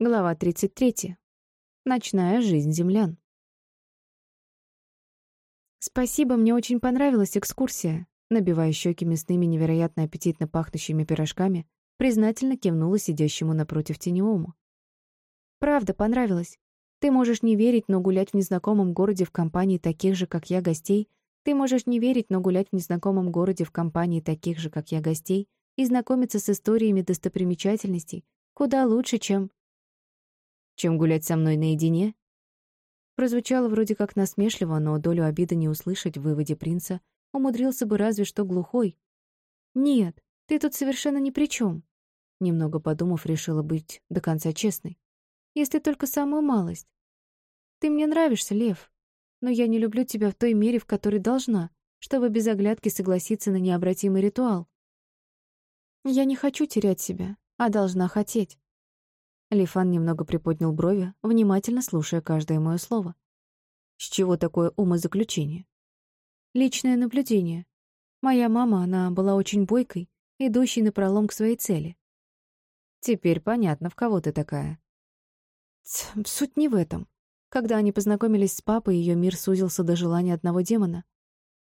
Глава 33. Ночная жизнь землян. Спасибо, мне очень понравилась экскурсия. Набивая щеки мясными невероятно аппетитно пахнущими пирожками, признательно кивнула сидящему напротив теневому. Правда, понравилось. Ты можешь не верить, но гулять в незнакомом городе в компании таких же, как я, гостей. Ты можешь не верить, но гулять в незнакомом городе в компании таких же, как я, гостей, и знакомиться с историями достопримечательностей куда лучше, чем чем гулять со мной наедине? Прозвучало вроде как насмешливо, но долю обиды не услышать в выводе принца умудрился бы разве что глухой. «Нет, ты тут совершенно ни при чем. Немного подумав, решила быть до конца честной. «Если только самую малость. Ты мне нравишься, Лев, но я не люблю тебя в той мере, в которой должна, чтобы без оглядки согласиться на необратимый ритуал. Я не хочу терять себя, а должна хотеть. Лифан немного приподнял брови, внимательно слушая каждое мое слово. С чего такое умозаключение? Личное наблюдение. Моя мама, она была очень бойкой, идущей напролом к своей цели. Теперь понятно, в кого ты такая. Суть не в этом. Когда они познакомились с папой, ее мир сузился до желания одного демона.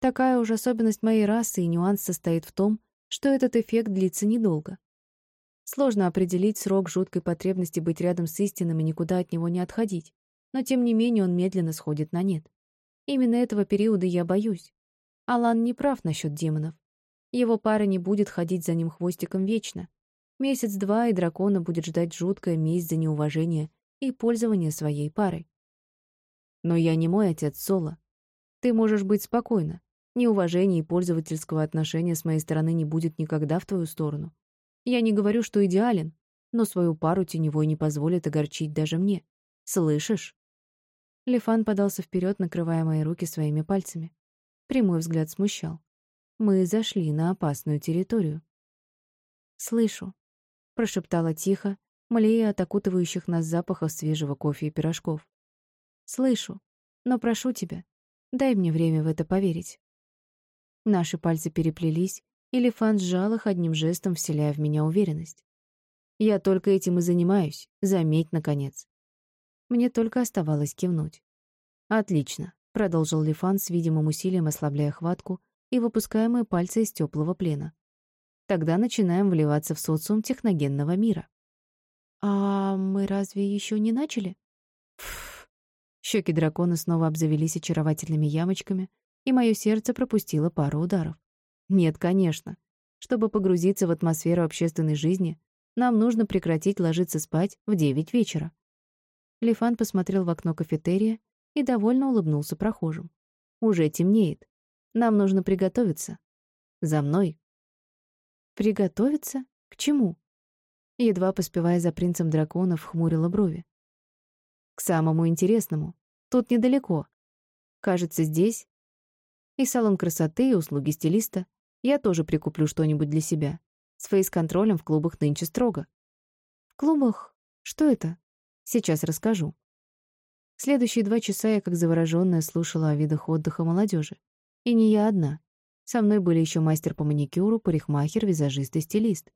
Такая уж особенность моей расы и нюанс состоит в том, что этот эффект длится недолго. Сложно определить срок жуткой потребности быть рядом с истинным и никуда от него не отходить, но тем не менее он медленно сходит на нет. Именно этого периода я боюсь. Алан не прав насчет демонов. Его пара не будет ходить за ним хвостиком вечно. Месяц-два, и дракона будет ждать жуткая месть за неуважение и пользование своей парой. Но я не мой отец Соло. Ты можешь быть спокойна. Неуважения и пользовательского отношения с моей стороны не будет никогда в твою сторону. Я не говорю, что идеален, но свою пару теневой не позволит огорчить даже мне. Слышишь? Лефан подался вперед, накрывая мои руки своими пальцами. Прямой взгляд смущал. Мы зашли на опасную территорию. «Слышу», — прошептала тихо, млея от окутывающих нас запахов свежего кофе и пирожков. «Слышу, но прошу тебя, дай мне время в это поверить». Наши пальцы переплелись, Элефант сжал их одним жестом, вселяя в меня уверенность. Я только этим и занимаюсь, заметь, наконец. Мне только оставалось кивнуть. «Отлично», — продолжил Лифан с видимым усилием ослабляя хватку и выпуская мои пальцы из теплого плена. «Тогда начинаем вливаться в социум техногенного мира». «А мы разве еще не начали?» Пф. Щеки дракона снова обзавелись очаровательными ямочками, и мое сердце пропустило пару ударов. Нет, конечно. Чтобы погрузиться в атмосферу общественной жизни, нам нужно прекратить ложиться спать в девять вечера. Лифан посмотрел в окно кафетерия и довольно улыбнулся прохожим. Уже темнеет. Нам нужно приготовиться. За мной. Приготовиться? К чему? Едва поспевая за принцем драконов, хмурила брови. К самому интересному. Тут недалеко. Кажется, здесь и салон красоты, и услуги стилиста, я тоже прикуплю что-нибудь для себя. С фейс-контролем в клубах нынче строго. В клубах? Что это? Сейчас расскажу. Следующие два часа я, как заворожённая, слушала о видах отдыха молодежи. И не я одна. Со мной были еще мастер по маникюру, парикмахер, визажист и стилист.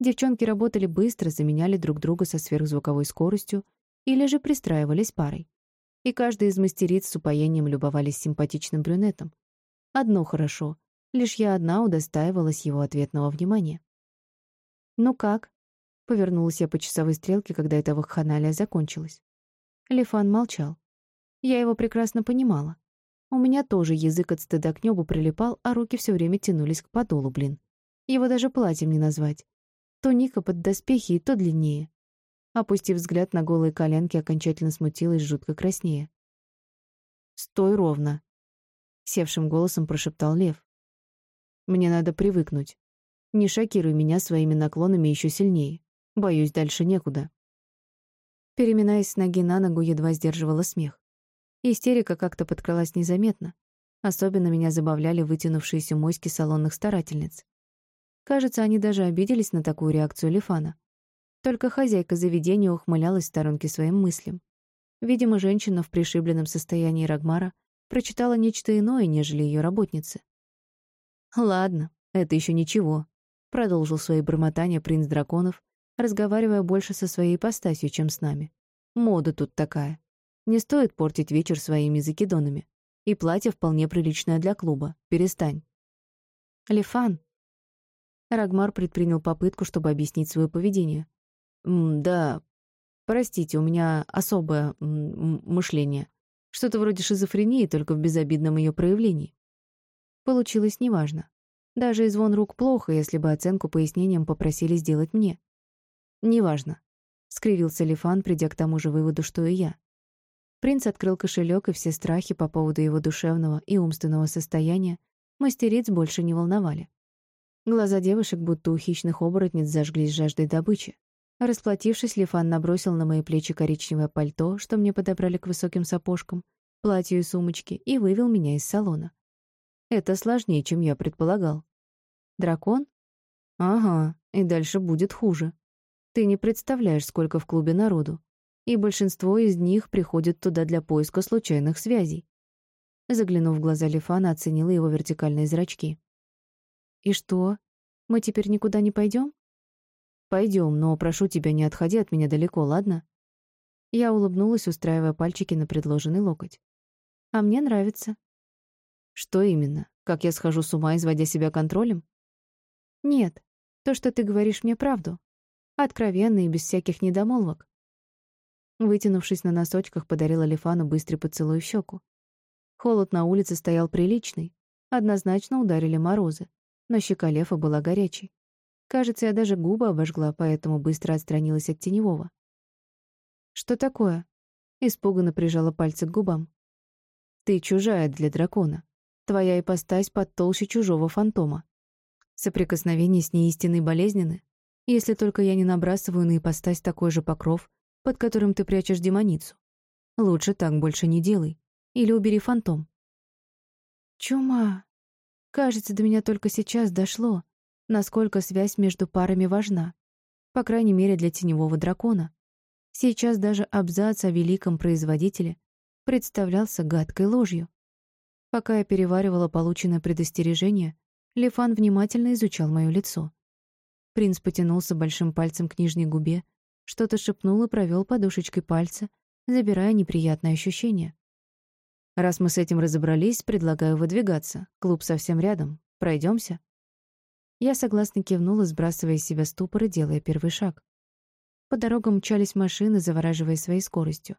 Девчонки работали быстро, заменяли друг друга со сверхзвуковой скоростью или же пристраивались парой. И каждая из мастериц с упоением любовались симпатичным брюнетом. Одно хорошо. Лишь я одна удостаивалась его ответного внимания. «Ну как?» — повернулась я по часовой стрелке, когда эта вакханалия закончилась. Лефан молчал. Я его прекрасно понимала. У меня тоже язык от стыда к небу прилипал, а руки все время тянулись к подолу, блин. Его даже платьем не назвать. То ника под доспехи и то длиннее. Опустив взгляд на голые коленки, окончательно смутилась жутко краснее. «Стой ровно», — севшим голосом прошептал Лев. Мне надо привыкнуть. Не шокируй меня своими наклонами еще сильнее. Боюсь, дальше некуда. Переминаясь с ноги на ногу, едва сдерживала смех. Истерика как-то подкралась незаметно. Особенно меня забавляли вытянувшиеся моськи салонных старательниц. Кажется, они даже обиделись на такую реакцию Лифана. Только хозяйка заведения ухмылялась в сторонке своим мыслям. Видимо, женщина в пришибленном состоянии Рагмара прочитала нечто иное, нежели ее работницы. «Ладно, это еще ничего», — продолжил свои бормотания принц драконов, разговаривая больше со своей ипостасью, чем с нами. Мода тут такая. Не стоит портить вечер своими закидонами. И платье вполне приличное для клуба. Перестань. Лифан. Рагмар предпринял попытку, чтобы объяснить свое поведение. «М «Да, простите, у меня особое мышление. Что-то вроде шизофрении, только в безобидном ее проявлении». Получилось неважно. Даже и звон рук плохо, если бы оценку пояснением попросили сделать мне. «Неважно», — скривился Лифан, придя к тому же выводу, что и я. Принц открыл кошелек, и все страхи по поводу его душевного и умственного состояния мастериц больше не волновали. Глаза девушек, будто у хищных оборотниц, зажглись жаждой добычи. Расплатившись, Лифан набросил на мои плечи коричневое пальто, что мне подобрали к высоким сапожкам, платью и сумочке, и вывел меня из салона. Это сложнее, чем я предполагал. Дракон? Ага, и дальше будет хуже. Ты не представляешь, сколько в клубе народу. И большинство из них приходит туда для поиска случайных связей. Заглянув в глаза Лифана, оценила его вертикальные зрачки. «И что? Мы теперь никуда не пойдем? Пойдем, но прошу тебя, не отходи от меня далеко, ладно?» Я улыбнулась, устраивая пальчики на предложенный локоть. «А мне нравится». «Что именно? Как я схожу с ума, изводя себя контролем?» «Нет, то, что ты говоришь мне правду. Откровенно и без всяких недомолвок. Вытянувшись на носочках, подарила Лифану быстрый поцелуй в щеку. Холод на улице стоял приличный. Однозначно ударили морозы. Но щека Лефа была горячей. Кажется, я даже губы обожгла, поэтому быстро отстранилась от теневого. «Что такое?» Испуганно прижала пальцы к губам. «Ты чужая для дракона. Твоя ипостась под толще чужого фантома. Соприкосновение с ней истинной болезненны, если только я не набрасываю на ипостась такой же покров, под которым ты прячешь демоницу. Лучше так больше не делай. Или убери фантом. Чума. Кажется, до меня только сейчас дошло, насколько связь между парами важна. По крайней мере, для теневого дракона. Сейчас даже абзац о великом производителе представлялся гадкой ложью. Пока я переваривала полученное предостережение, Лефан внимательно изучал мое лицо. Принц потянулся большим пальцем к нижней губе, что-то шепнул и провел подушечкой пальца, забирая неприятное ощущение. «Раз мы с этим разобрались, предлагаю выдвигаться. Клуб совсем рядом. Пройдемся. Я согласно кивнула, сбрасывая из себя ступор и делая первый шаг. По дорогам мчались машины, завораживая своей скоростью.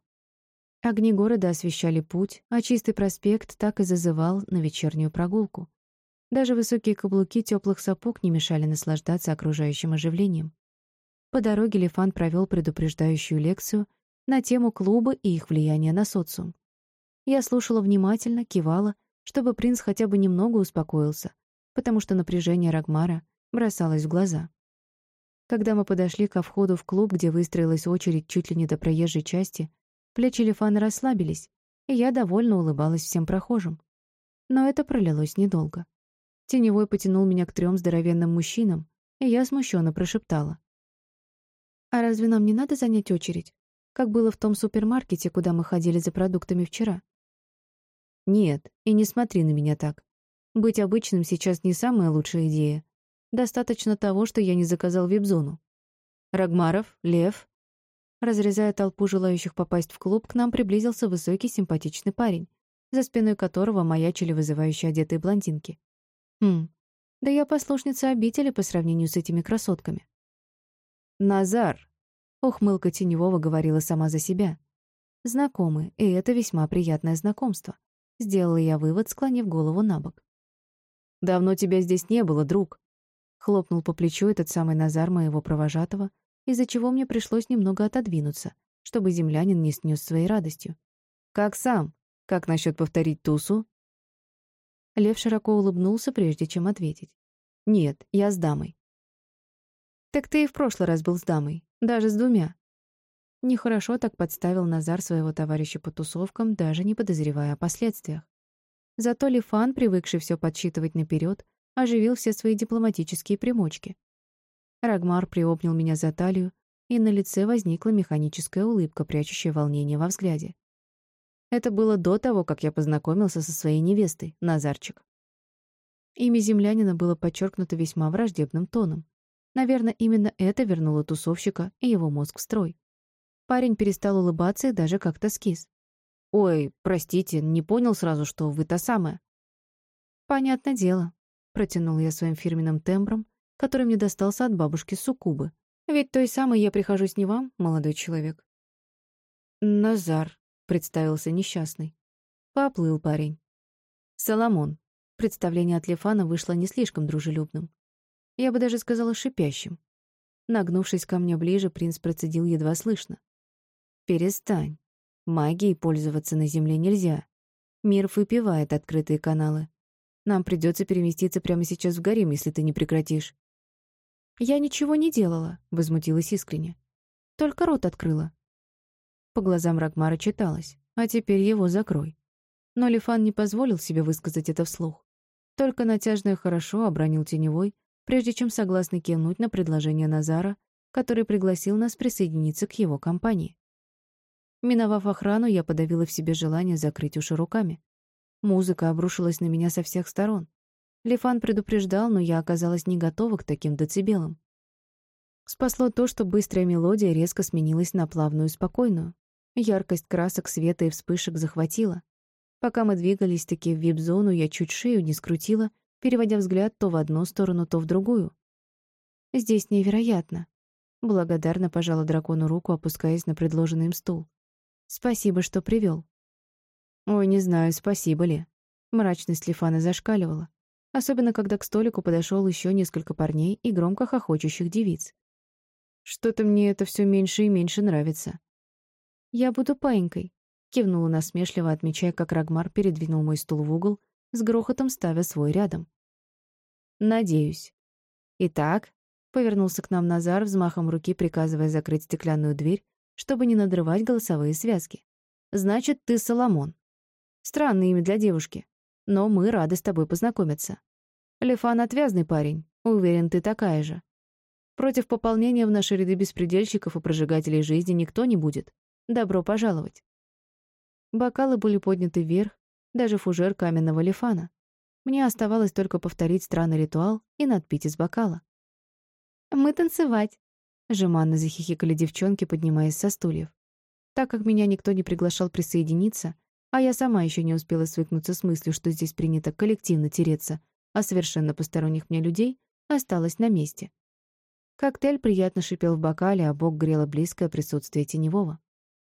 Огни города освещали путь, а чистый проспект так и зазывал на вечернюю прогулку. Даже высокие каблуки теплых сапог не мешали наслаждаться окружающим оживлением. По дороге Лефан провел предупреждающую лекцию на тему клуба и их влияния на социум. Я слушала внимательно, кивала, чтобы принц хотя бы немного успокоился, потому что напряжение Рагмара бросалось в глаза. Когда мы подошли ко входу в клуб, где выстроилась очередь чуть ли не до проезжей части, плечи Лефана расслабились, и я довольно улыбалась всем прохожим. Но это пролилось недолго. Теневой потянул меня к трем здоровенным мужчинам, и я смущенно прошептала. «А разве нам не надо занять очередь, как было в том супермаркете, куда мы ходили за продуктами вчера?» «Нет, и не смотри на меня так. Быть обычным сейчас не самая лучшая идея. Достаточно того, что я не заказал вип-зону. Рагмаров, Лев...» Разрезая толпу желающих попасть в клуб, к нам приблизился высокий симпатичный парень, за спиной которого маячили вызывающие одетые блондинки. Хм, да я послушница обители по сравнению с этими красотками. «Назар!» — ухмылка Теневого говорила сама за себя. «Знакомы, и это весьма приятное знакомство», — сделала я вывод, склонив голову на бок. «Давно тебя здесь не было, друг», — хлопнул по плечу этот самый Назар моего провожатого, из-за чего мне пришлось немного отодвинуться, чтобы землянин не снес своей радостью. «Как сам? Как насчет повторить тусу?» Лев широко улыбнулся, прежде чем ответить. «Нет, я с дамой». «Так ты и в прошлый раз был с дамой, даже с двумя». Нехорошо так подставил Назар своего товарища по тусовкам, даже не подозревая о последствиях. Зато Лифан, привыкший все подсчитывать наперед, оживил все свои дипломатические примочки. Рагмар приобнял меня за талию, и на лице возникла механическая улыбка, прячущая волнение во взгляде. Это было до того, как я познакомился со своей невестой, Назарчик. Имя землянина было подчеркнуто весьма враждебным тоном. Наверное, именно это вернуло тусовщика и его мозг в строй. Парень перестал улыбаться и даже как-то скис. «Ой, простите, не понял сразу, что вы та самая». «Понятное дело», — протянул я своим фирменным тембром, который мне достался от бабушки Сукубы. «Ведь той самой я прихожусь не вам, молодой человек». «Назар», — представился несчастный. Поплыл парень. «Соломон». Представление от Лефана вышло не слишком дружелюбным. Я бы даже сказала шипящим. Нагнувшись ко мне ближе, принц процедил едва слышно. «Перестань. Магией пользоваться на Земле нельзя. Мир выпивает открытые каналы. Нам придется переместиться прямо сейчас в гарем, если ты не прекратишь». «Я ничего не делала», — возмутилась искренне. «Только рот открыла». По глазам Рагмара читалось. «А теперь его закрой». Но Лифан не позволил себе высказать это вслух. Только натяжное «хорошо» обронил теневой, прежде чем согласно кивнуть на предложение Назара, который пригласил нас присоединиться к его компании. Миновав охрану, я подавила в себе желание закрыть уши руками. Музыка обрушилась на меня со всех сторон. Лифан предупреждал, но я оказалась не готова к таким децибелам. Спасло то, что быстрая мелодия резко сменилась на плавную спокойную. Яркость красок, света и вспышек захватила. Пока мы двигались таки в вип-зону, я чуть шею не скрутила переводя взгляд то в одну сторону, то в другую. «Здесь невероятно», — благодарно пожала дракону руку, опускаясь на предложенный им стул. «Спасибо, что привел. «Ой, не знаю, спасибо ли». Мрачность Лифана зашкаливала, особенно когда к столику подошел еще несколько парней и громко хохочущих девиц. «Что-то мне это все меньше и меньше нравится». «Я буду паинькой», — кивнула насмешливо, отмечая, как Рагмар передвинул мой стул в угол, с грохотом ставя свой рядом. Надеюсь. Итак, повернулся к нам Назар, взмахом руки приказывая закрыть стеклянную дверь, чтобы не надрывать голосовые связки. Значит, ты Соломон. Странное имя для девушки. Но мы рады с тобой познакомиться. Лефан отвязный парень. Уверен, ты такая же. Против пополнения в наши ряды беспредельщиков и прожигателей жизни никто не будет. Добро пожаловать. Бокалы были подняты вверх, даже фужер каменного лифана. Мне оставалось только повторить странный ритуал и надпить из бокала. «Мы танцевать», — жеманно захихикали девчонки, поднимаясь со стульев. Так как меня никто не приглашал присоединиться, а я сама еще не успела свыкнуться с мыслью, что здесь принято коллективно тереться, а совершенно посторонних мне людей, осталась на месте. Коктейль приятно шипел в бокале, а бок грело близкое присутствие теневого.